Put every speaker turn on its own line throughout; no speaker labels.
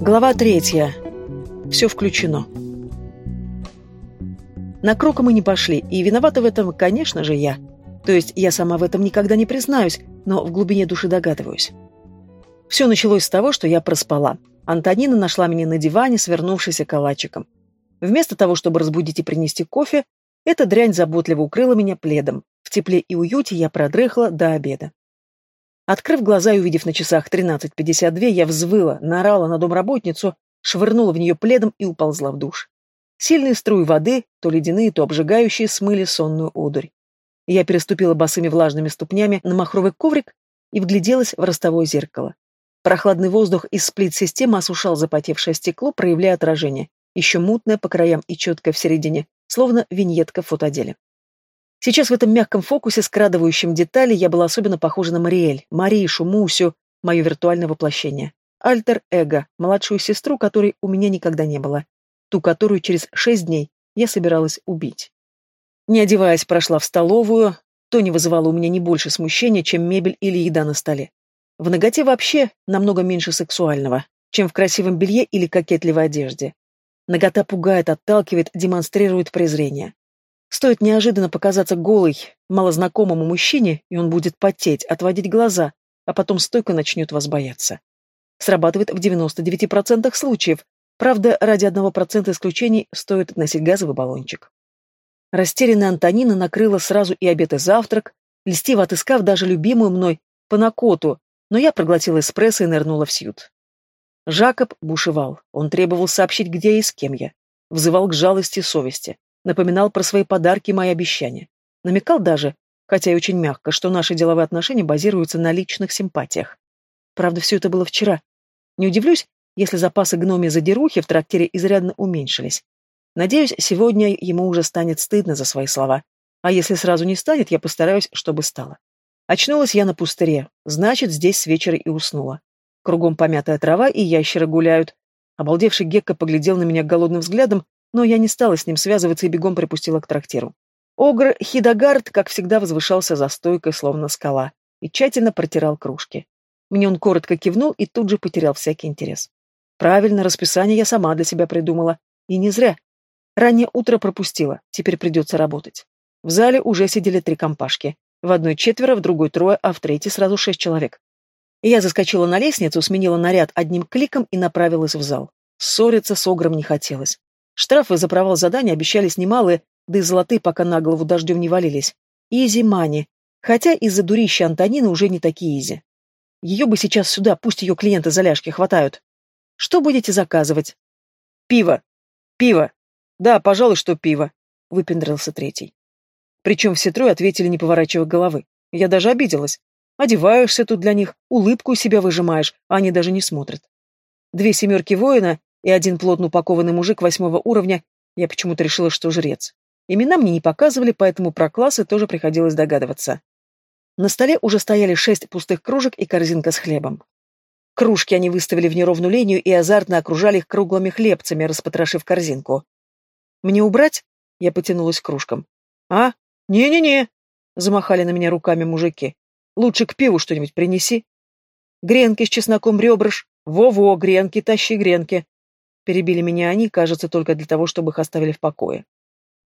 Глава третья. Все включено. На круг мы не пошли, и виновата в этом, конечно же, я. То есть я сама в этом никогда не признаюсь, но в глубине души догадываюсь. Все началось с того, что я проспала. Антонина нашла меня на диване, свернувшись калачиком. Вместо того, чтобы разбудить и принести кофе, эта дрянь заботливо укрыла меня пледом. В тепле и уюте я продрыхла до обеда. Открыв глаза и увидев на часах 13.52, я взвыла, наорала на домработницу, швырнула в нее пледом и уползла в душ. Сильные струи воды, то ледяные, то обжигающие, смыли сонную одурь. Я переступила босыми влажными ступнями на махровый коврик и вгляделась в ростовое зеркало. Прохладный воздух из сплит-системы осушал запотевшее стекло, проявляя отражение, еще мутное по краям и четкое в середине, словно виньетка в фотоделе. Сейчас в этом мягком фокусе, скрадывающем детали, я была особенно похожа на Мариэль, Маришу, Мусю, мое виртуальное воплощение. Альтер-эго, младшую сестру, которой у меня никогда не было. Ту, которую через шесть дней я собиралась убить. Не одеваясь, прошла в столовую, то не вызывало у меня не больше смущения, чем мебель или еда на столе. В ноготе вообще намного меньше сексуального, чем в красивом белье или кокетливой одежде. Нагота пугает, отталкивает, демонстрирует презрение. Стоит неожиданно показаться голой, малознакомому мужчине, и он будет потеть, отводить глаза, а потом стойко начнет вас бояться. Срабатывает в 99% случаев, правда, ради 1% исключений стоит носить газовый баллончик. Растерянная Антонина накрыла сразу и обед, и завтрак, льстиво отыскав даже любимую мной панакоту, но я проглотила эспрессо и нырнула в сьют. Жакоб бушевал, он требовал сообщить, где и с кем я, взывал к жалости совести, напоминал про свои подарки и мои обещания. Намекал даже, хотя и очень мягко, что наши деловые отношения базируются на личных симпатиях. Правда, все это было вчера. Не удивлюсь, если запасы гноми задерухи в трактире изрядно уменьшились. Надеюсь, сегодня ему уже станет стыдно за свои слова. А если сразу не станет, я постараюсь, чтобы стало. Очнулась я на пустыре, значит, здесь с вечера и уснула. Кругом помятая трава и ящеры гуляют. Обалдевший Гекко поглядел на меня голодным взглядом, но я не стала с ним связываться и бегом припустила к трактиру. Огр Хидагард, как всегда, возвышался за стойкой, словно скала, и тщательно протирал кружки. Мне он коротко кивнул и тут же потерял всякий интерес. Правильно, расписание я сама для себя придумала. И не зря. Раннее утро пропустила, теперь придется работать. В зале уже сидели три компашки. В одной четверо, в другой трое, а в третьей сразу шесть человек. Я заскочила на лестницу, сменила наряд одним кликом и направилась в зал. Ссориться с Огром не хотелось. Штрафы за провал задания обещались немалые, да и золотые пока на голову дождем не валились. Изи мани. Хотя из-за дурища Антонины уже не такие изи. Ее бы сейчас сюда, пусть ее клиенты за ляжки хватают. Что будете заказывать? Пиво. Пиво. Да, пожалуй, что пиво. Выпендрился третий. Причем все трое ответили, не поворачивая головы. Я даже обиделась. Одеваешься тут для них, улыбку из себя выжимаешь, а они даже не смотрят. Две семерки воина и один плотно упакованный мужик восьмого уровня, я почему-то решила, что жрец. Имена мне не показывали, поэтому про классы тоже приходилось догадываться. На столе уже стояли шесть пустых кружек и корзинка с хлебом. Кружки они выставили в неровную линию и азартно окружали их круглыми хлебцами, распотрошив корзинку. «Мне убрать?» — я потянулась к кружкам. «А? Не-не-не!» — замахали на меня руками мужики. «Лучше к пиву что-нибудь принеси». «Гренки с чесноком ребрыш. Во-во, гренки, тащи гренки. Перебили меня они, кажется, только для того, чтобы их оставили в покое.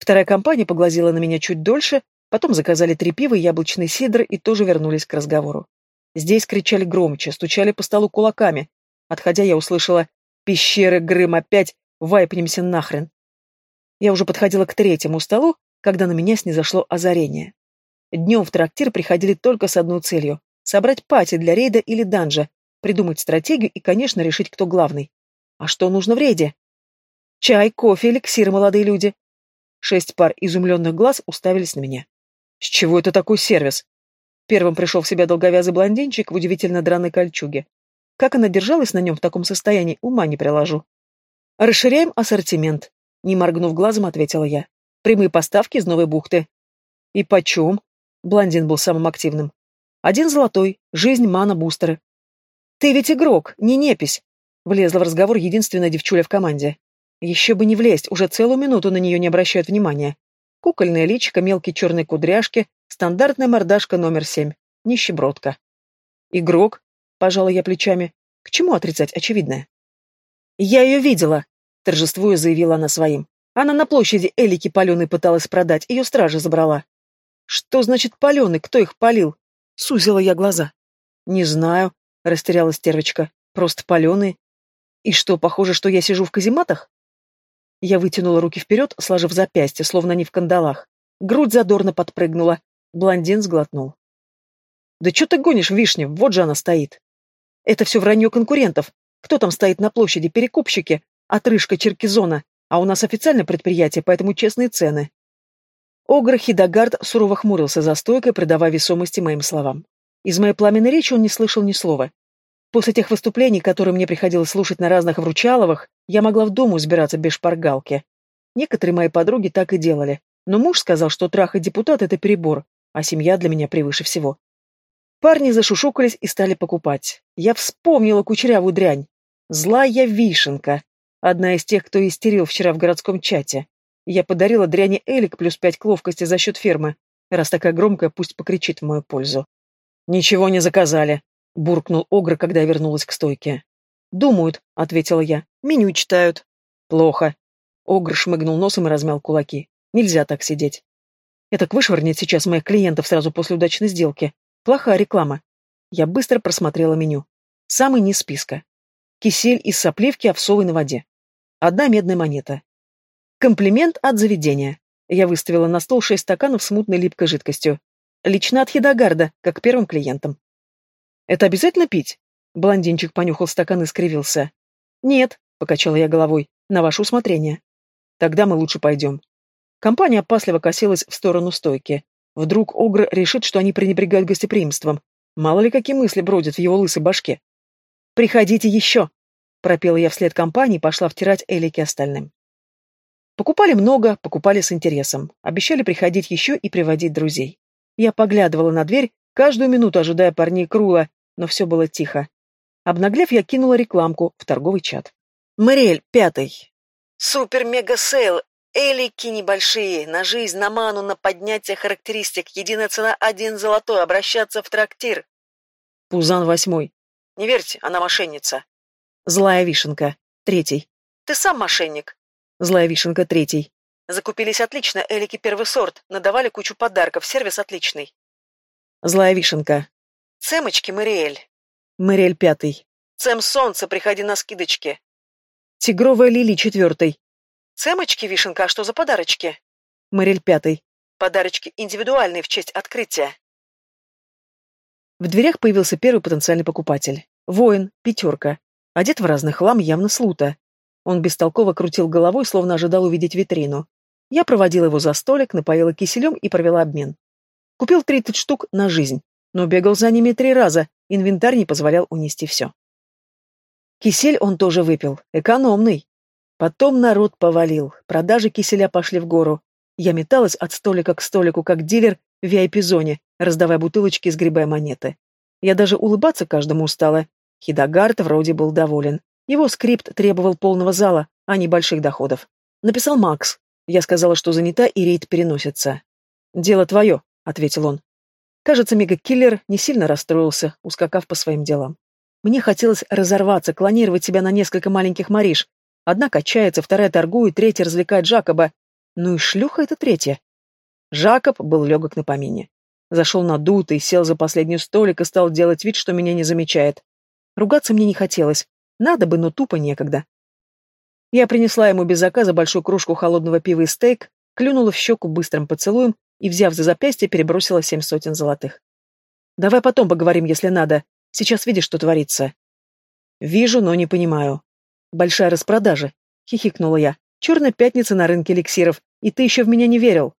Вторая компания поглазела на меня чуть дольше, потом заказали три пива и яблочный сидр и тоже вернулись к разговору. Здесь кричали громче, стучали по столу кулаками. Отходя, я услышала «Пещеры, Грым, опять! Вайпнемся нахрен!» Я уже подходила к третьему столу, когда на меня снизошло озарение. Днем в трактир приходили только с одной целью — собрать пати для рейда или данжа, придумать стратегию и, конечно, решить, кто главный. А что нужно в рейде? Чай, кофе, эликсир, молодые люди. Шесть пар изумленных глаз уставились на меня. С чего это такой сервис? Первым пришел в себя долговязый блондинчик в удивительно драной кольчуге. Как она держалась на нем в таком состоянии, ума не приложу. Расширяем ассортимент. Не моргнув глазом, ответила я. Прямые поставки из Новой бухты. И почем? Блондин был самым активным. Один золотой. Жизнь, мана, бустеры. Ты ведь игрок, не непись. Влезла в разговор единственная девчуля в команде. Еще бы не влезть, уже целую минуту на нее не обращают внимания. Кукольное личико, мелкие черные кудряшки, стандартная мордашка номер семь. Нищебродка. Игрок, пожала я плечами. К чему отрицать очевидное? «Я ее видела!» — торжествуя заявила она своим. «Она на площади Элики паленой пыталась продать, ее стража забрала». «Что значит паленый? Кто их палил?» — сузила я глаза. «Не знаю», — растерялась стервочка. «Просто паленые. И что, похоже, что я сижу в казематах?» Я вытянула руки вперед, сложив запястье, словно не в кандалах. Грудь задорно подпрыгнула. Блондин сглотнул. «Да что ты гонишь, вишня? Вот же она стоит!» «Это все вранье конкурентов. Кто там стоит на площади? Перекупщики. Отрыжка Черкизона. А у нас официальное предприятие, поэтому честные цены». Огр Хидагард сурово хмурился за стойкой, придавая весомости моим словам. Из моей пламенной речи он не слышал ни слова. После тех выступлений, которые мне приходилось слушать на разных вручаловых, я могла в дому избираться без шпаргалки. Некоторые мои подруги так и делали. Но муж сказал, что трахать депутат — это перебор, а семья для меня превыше всего. Парни зашушукались и стали покупать. Я вспомнила кучерявую дрянь. Злая вишенка. Одна из тех, кто истерил вчера в городском чате. Я подарила дряни Элик плюс пять к ловкости за счет фермы. Раз такая громкая, пусть покричит в мою пользу. «Ничего не заказали», — буркнул Огр, когда я вернулась к стойке. «Думают», — ответила я. «Меню читают». «Плохо». Огр шмыгнул носом и размял кулаки. «Нельзя так сидеть». «Это вышвырнет сейчас моих клиентов сразу после удачной сделки. Плохая реклама». Я быстро просмотрела меню. Самый низ списка. Кисель из сопливки овсовой на воде. Одна медная монета. Комплимент от заведения. Я выставила на стол шесть стаканов с мутной липкой жидкостью. Лично от Хидагарда, как первым клиентам. «Это обязательно пить?» Блондинчик понюхал стакан и скривился. «Нет», — покачала я головой, — «на ваше усмотрение». «Тогда мы лучше пойдем». Компания опасливо косилась в сторону стойки. Вдруг Огр решит, что они пренебрегают гостеприимством. Мало ли какие мысли бродят в его лысой башке. «Приходите еще!» — пропела я вслед компании и пошла втирать Элики остальным. Покупали много, покупали с интересом. Обещали приходить еще и приводить друзей. Я поглядывала на дверь, каждую минуту ожидая парней Крула, но все было тихо. Обнаглев, я кинула рекламку в торговый чат. Мэриэль, пятый. Супер-мега-сейл. Элики небольшие. На жизнь, на ману, на поднятие характеристик. Единая цена один золотой. Обращаться в трактир. Пузан восьмой. Не верьте, она мошенница. Злая вишенка. Третий. Ты сам мошенник. Злая вишенка. Третий. Закупились отлично, элики первый сорт, надавали кучу подарков, сервис отличный. Злая вишенка. Цемочки, Мэриэль. Мэриэль пятый. Цем солнце, приходи на скидочки. Тигровая лили четвертый. Цемочки, вишенка, а что за подарочки? Мэриэль пятый. Подарочки индивидуальные в честь открытия. В дверях появился первый потенциальный покупатель. Воин, пятерка. Одет в разный хлам, явно слута. Он бестолково крутил головой, словно ожидал увидеть витрину. Я проводила его за столик, напоила киселем и провела обмен. Купил 30 штук на жизнь, но бегал за ними три раза, инвентарь не позволял унести все. Кисель он тоже выпил, экономный. Потом народ повалил, продажи киселя пошли в гору. Я металась от столика к столику, как дилер в VIP-зоне, раздавая бутылочки и сгребая монеты. Я даже улыбаться каждому устала. Хидагард вроде был доволен. Его скрипт требовал полного зала, а не больших доходов. Написал Макс, я сказала, что занята, и рейд переносится. «Дело твое», — ответил он. Кажется, мега-киллер не сильно расстроился, ускакав по своим делам. Мне хотелось разорваться, клонировать себя на несколько маленьких Мариш. Одна качается, вторая торгует, третья развлекает Жакоба. Ну и шлюха это третья. Жакоб был легок на помине. Зашел надутый, сел за последний столик и стал делать вид, что меня не замечает. Ругаться мне не хотелось. Надо бы, но тупо некогда. Я принесла ему без заказа большую кружку холодного пива и стейк, клюнула в щеку быстрым поцелуем и, взяв за запястье, перебросила семь сотен золотых. «Давай потом поговорим, если надо. Сейчас видишь, что творится». «Вижу, но не понимаю». «Большая распродажа», — хихикнула я. «Черная пятница на рынке эликсиров, и ты еще в меня не верил».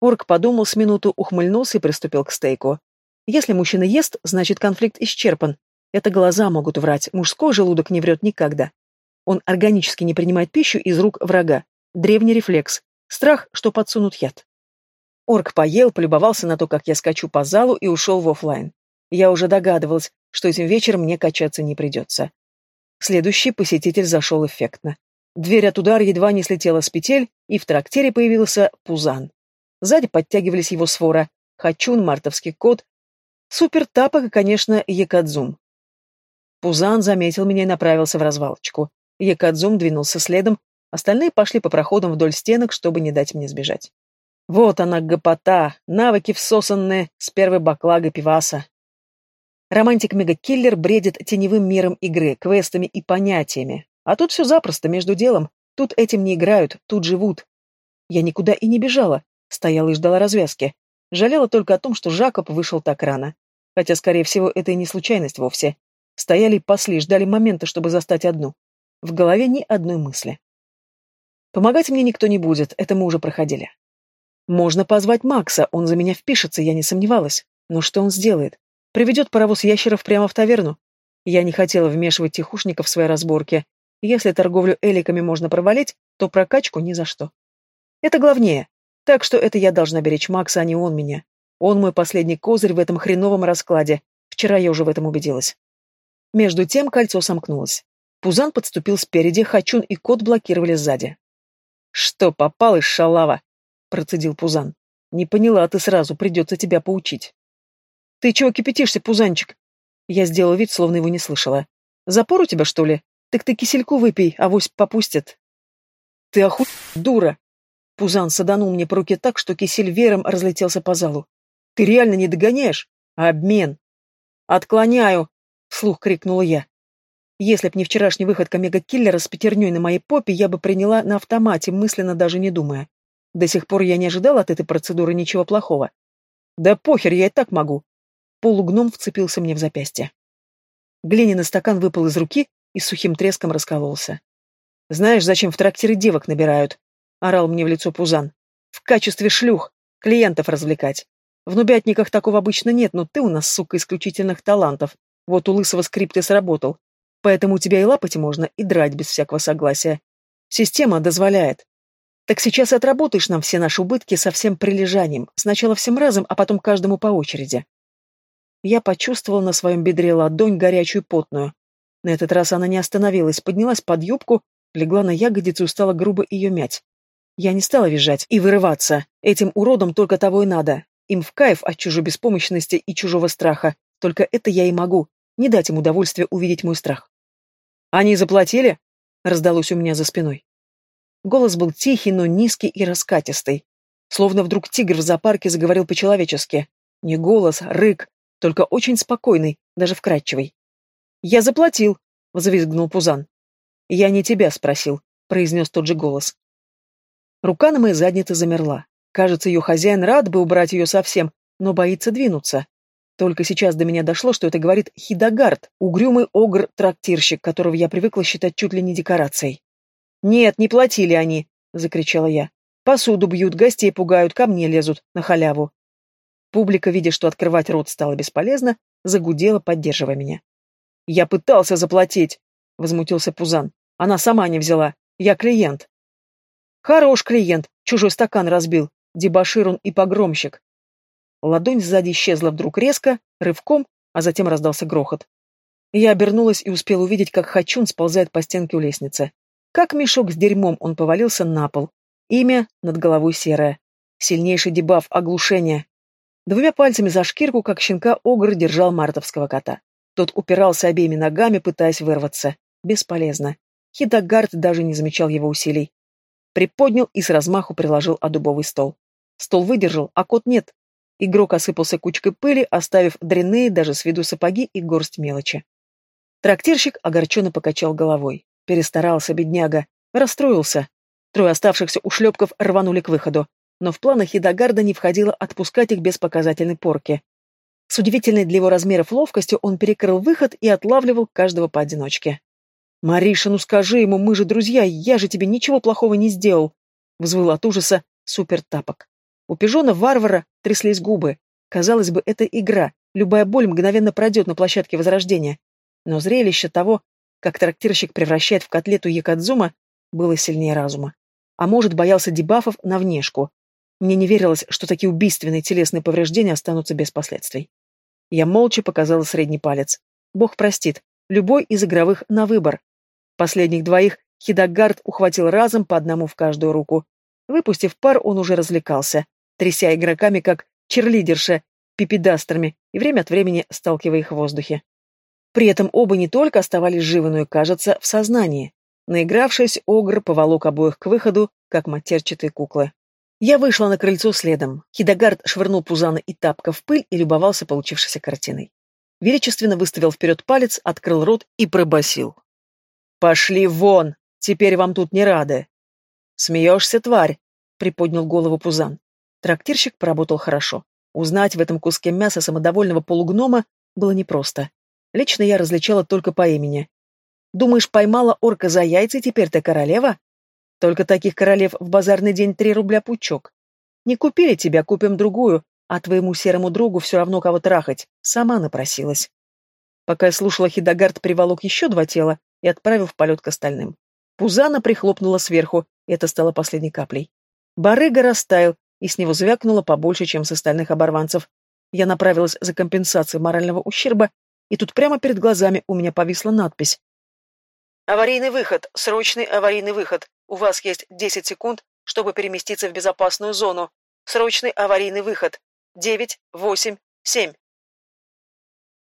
Орк подумал с минуту, ухмыльнулся и приступил к стейку. «Если мужчина ест, значит конфликт исчерпан. Это глаза могут врать, мужской желудок не врет никогда. Он органически не принимает пищу из рук врага. Древний рефлекс. Страх, что подсунут яд. Орк поел, полюбовался на то, как я скачу по залу и ушел в офлайн. Я уже догадывалась, что этим вечером мне качаться не придется. Следующий посетитель зашел эффектно. Дверь от удара едва не слетела с петель, и в трактире появился Пузан. Сзади подтягивались его свора. Хачун, мартовский кот, супер тапок и, конечно, Якадзум. Пузан заметил меня и направился в развалочку. Якадзум двинулся следом, остальные пошли по проходам вдоль стенок, чтобы не дать мне сбежать. Вот она, гопота, навыки всосанные с первой баклагой пиваса. Романтик-мегакиллер бредит теневым миром игры, квестами и понятиями. А тут все запросто, между делом. Тут этим не играют, тут живут. Я никуда и не бежала, стояла и ждала развязки. Жалела только о том, что Жакоб вышел так рано. Хотя, скорее всего, это и не случайность вовсе. Стояли и пасли, ждали момента, чтобы застать одну. В голове ни одной мысли. Помогать мне никто не будет, это мы уже проходили. Можно позвать Макса, он за меня впишется, я не сомневалась. Но что он сделает? Приведет паровоз ящеров прямо в таверну? Я не хотела вмешивать тихушников в свои разборки. Если торговлю эликами можно провалить, то прокачку ни за что. Это главнее. Так что это я должна беречь Макса, а не он меня. Он мой последний козырь в этом хреновом раскладе. Вчера я уже в этом убедилась. Между тем кольцо сомкнулось. Пузан подступил спереди, Хачун и кот блокировали сзади. «Что, попал из шалава?» — процедил Пузан. «Не поняла ты сразу, придется тебя поучить». «Ты чего кипятишься, пузанчик?» Я сделал вид, словно его не слышала. «Запор у тебя, что ли? Так ты кисельку выпей, авось попустят». «Ты оху... дура!» Пузан саданул мне по руке так, что кисель веером разлетелся по залу. «Ты реально не догоняешь? Обмен!» «Отклоняю!» — вслух крикнула я. Если б не вчерашний выход мега-киллера с пятерней на моей попе, я бы приняла на автомате, мысленно даже не думая. До сих пор я не ожидала от этой процедуры ничего плохого. Да похер, я и так могу. Полугном вцепился мне в запястье. Глиняный стакан выпал из руки и сухим треском раскололся. «Знаешь, зачем в трактиры девок набирают?» — орал мне в лицо Пузан. «В качестве шлюх. Клиентов развлекать. В нубятниках такого обычно нет, но ты у нас, сука, исключительных талантов. Вот у лысого скрипты сработал. Поэтому тебя и лапать можно, и драть без всякого согласия. Система дозволяет. Так сейчас и отработаешь нам все наши убытки со всем прилежанием. Сначала всем разом, а потом каждому по очереди. Я почувствовал на своем бедре ладонь горячую потную. На этот раз она не остановилась, поднялась под юбку, легла на ягодицу и стала грубо ее мять. Я не стала визжать и вырываться. Этим уродам только того и надо. Им в кайф от чужой беспомощности и чужого страха. Только это я и могу. Не дать им удовольствия увидеть мой страх. «Они заплатили?» — раздалось у меня за спиной. Голос был тихий, но низкий и раскатистый. Словно вдруг тигр в зоопарке заговорил по-человечески. Не голос, рык, только очень спокойный, даже вкрадчивый. «Я заплатил», — взвизгнул Пузан. «Я не тебя спросил», — произнес тот же голос. Рука на моей заднице замерла. Кажется, ее хозяин рад бы убрать ее совсем, но боится двинуться. Только сейчас до меня дошло, что это говорит Хидагард, угрюмый огр-трактирщик, которого я привыкла считать чуть ли не декорацией. «Нет, не платили они», — закричала я. «Посуду бьют, гостей пугают, ко мне лезут, на халяву. Публика, видя, что открывать рот стало бесполезно, загудела, поддерживая меня. «Я пытался заплатить!» — возмутился Пузан. «Она сама не взяла. Я клиент». «Хорош клиент! Чужой стакан разбил. Дебошир он и погромщик». Ладонь сзади исчезла вдруг резко, рывком, а затем раздался грохот. Я обернулась и успела увидеть, как Хачун сползает по стенке у лестницы. Как мешок с дерьмом он повалился на пол. Имя над головой серое. Сильнейший дебаф оглушения. Двумя пальцами за шкирку, как щенка, Огр держал мартовского кота. Тот упирался обеими ногами, пытаясь вырваться. Бесполезно. Хидагард даже не замечал его усилий. Приподнял и с размаху приложил о дубовый стол. Стол выдержал, а кот нет. Игрок осыпался кучкой пыли, оставив дрянные даже с виду сапоги и горсть мелочи. Трактирщик огорченно покачал головой. Перестарался, бедняга. Расстроился. Трое оставшихся ушлепков рванули к выходу но в планах Едогарда не входило отпускать их без показательной порки. С удивительной для его размеров ловкостью он перекрыл выход и отлавливал каждого поодиночке. «Мариша, ну скажи ему, мы же друзья, я же тебе ничего плохого не сделал!» — взвыл от ужаса супер-тапок. У пижона-варвара тряслись губы. Казалось бы, это игра, любая боль мгновенно пройдет на площадке Возрождения. Но зрелище того, как трактирщик превращает в котлету Якадзума, было сильнее разума. А может, боялся дебафов на внешку. Мне не верилось, что такие убийственные телесные повреждения останутся без последствий. Я молча показала средний палец. Бог простит, любой из игровых на выбор. Последних двоих Хидагард ухватил разом по одному в каждую руку. Выпустив пар, он уже развлекался, тряся игроками, как черлидерша, пипедастрами, и время от времени сталкивая их в воздухе. При этом оба не только оставались живы, но и, кажется, в сознании. Наигравшись, Огр поволок обоих к выходу, как матерчатые куклы. Я вышла на крыльцо следом. Хидогард швырнул Пузана и тапка в пыль и любовался получившейся картиной. Величественно выставил вперед палец, открыл рот и пробасил. «Пошли вон! Теперь вам тут не рады!» «Смеешься, тварь?» — приподнял голову Пузан. Трактирщик поработал хорошо. Узнать в этом куске мяса самодовольного полугнома было непросто. Лично я различала только по имени. «Думаешь, поймала орка за яйца, и теперь ты королева?» «Только таких королев в базарный день три рубля пучок. Не купили тебя, купим другую, а твоему серому другу все равно кого трахать. Сама напросилась». Пока я слушала, Хидогард приволок еще два тела и отправил в полет к остальным. Пузана прихлопнула сверху, и это стало последней каплей. Барыга растаял, и с него звякнуло побольше, чем с остальных оборванцев. Я направилась за компенсацией морального ущерба, и тут прямо перед глазами у меня повисла надпись. «Аварийный выход, срочный аварийный выход. У вас есть 10 секунд, чтобы переместиться в безопасную зону. Срочный аварийный выход. Девять, восемь, семь».